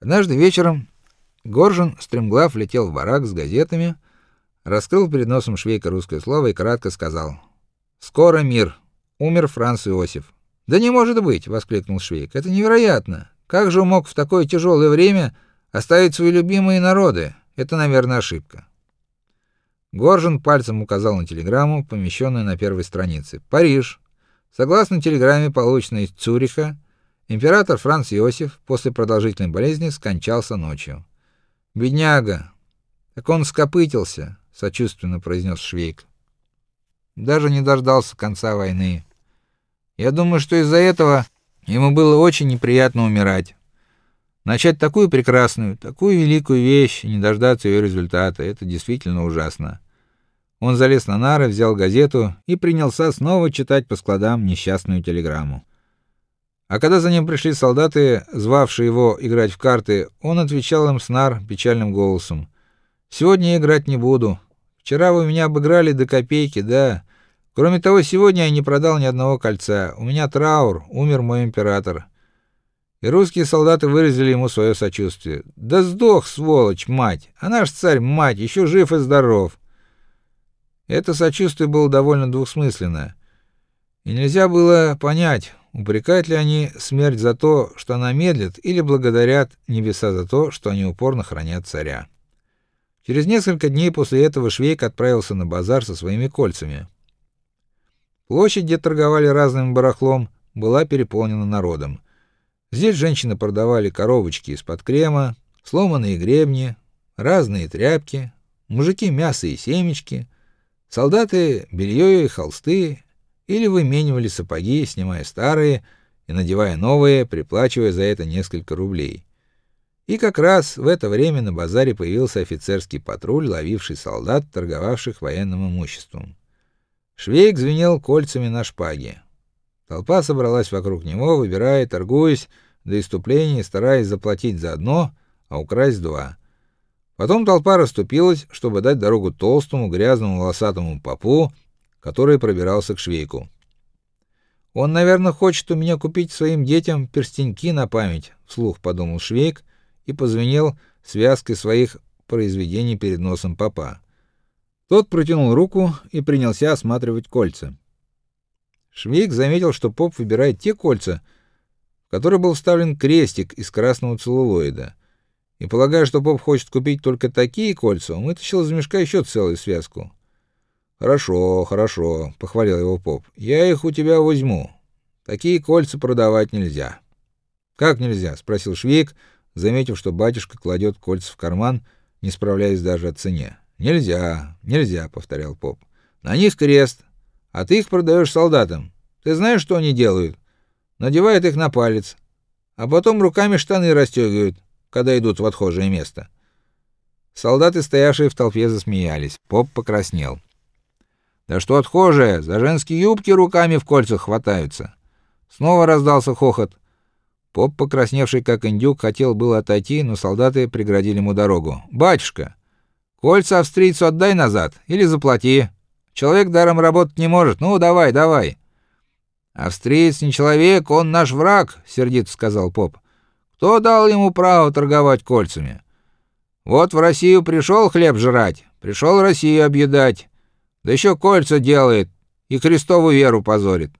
Однажды вечером Горжин стремглав летел в барак с газетами, раскрыл перед носом швейка русское слово и кратко сказал: "Скоро мир. Умер Франц Иосиф". "Да не может быть", воскликнул швейк. "Это невероятно. Как же он мог в такое тяжелое время оставить свои любимые народы? Это, наверное, ошибка". Горжин пальцем указал на телеграмму, помещенную на первой странице. Париж. Согласно телеграмме, полученной из Цюриха, Император Франц Иосиф после продолжительной болезни скончался ночью. Бедняга. Так он скопытился, сочувственно произнес Швейк. Даже не дождался конца войны. Я думаю, что из-за этого ему было очень неприятно умирать. Начать такую прекрасную, такую великую вещь и не дождаться ее результата это действительно ужасно. Он залез на нары, взял газету и принялся снова читать по складам несчастную телеграмму. А когда за ним пришли солдаты, звавшие его играть в карты, он отвечал им с нар печальным голосом: "Сегодня играть не буду. Вчера вы меня обыграли до копейки, да. Кроме того, сегодня я не продал ни одного кольца. У меня траур, умер мой император". И русские солдаты выразили ему свое сочувствие. "Да сдох, сволочь, мать. А наш царь, мать, еще жив и здоров". Это сочувствие было довольно двусмысленное. И нельзя было понять, Упрекают ли они смерть за то, что она медлит, или благодарят небеса за то, что они упорно хранят царя? Через несколько дней после этого Швейк отправился на базар со своими кольцами. Площадь, где торговали разным барахлом, была переполнена народом. Здесь женщины продавали коробочки из-под крема, сломанные гребни, разные тряпки, мужики мясо и семечки, солдаты белье и холсты, или выменивали сапоги, снимая старые и надевая новые, приплачивая за это несколько рублей. И как раз в это время на базаре появился офицерский патруль, ловивший солдат, торговавших военным имуществом. Швейк звенел кольцами на шпаге. Толпа собралась вокруг него, выбирая, торгуясь до иступления, стараясь заплатить за одно, а украсть два. Потом толпа расступилась, чтобы дать дорогу толстому, грязному, волосатому попу, который пробирался к швейку. Он, наверное, хочет у меня купить своим детям перстеньки на память, вслух подумал швейк и позвенел связкой своих произведений перед носом папа. Тот протянул руку и принялся осматривать кольца. Швейк заметил, что поп выбирает те кольца, в которые был вставлен крестик из красного целлулоида. И полагая, что поп хочет купить только такие кольца, он вытащил из мешка еще целую связку. Хорошо, хорошо, похвалил его поп. Я их у тебя возьму. Такие кольца продавать нельзя. Как нельзя? спросил Швейк, заметив, что батюшка кладет кольца в карман, не справляясь даже о цене. Нельзя, нельзя, повторял поп. На них крест, а ты их продаешь солдатам. Ты знаешь, что они делают? Надевают их на палец, а потом руками штаны расстегивают, когда идут в отхожее место. Солдаты, стоявшие в толпе, засмеялись. Поп покраснел. Да что отхожие, за женские юбки руками в кольцах хватаются. Снова раздался хохот. Поп, покрасневший как индюк, хотел было отойти, но солдаты преградили ему дорогу. Батюшка, кольца австрийцу отдай назад или заплати. Человек даром работать не может. Ну, давай, давай. Австриец не человек, он наш враг, сердито сказал поп. Кто дал ему право торговать кольцами? Вот в Россию пришел хлеб жрать, пришел Россию объедать. Да еще кольца делает и Христову веру позорит.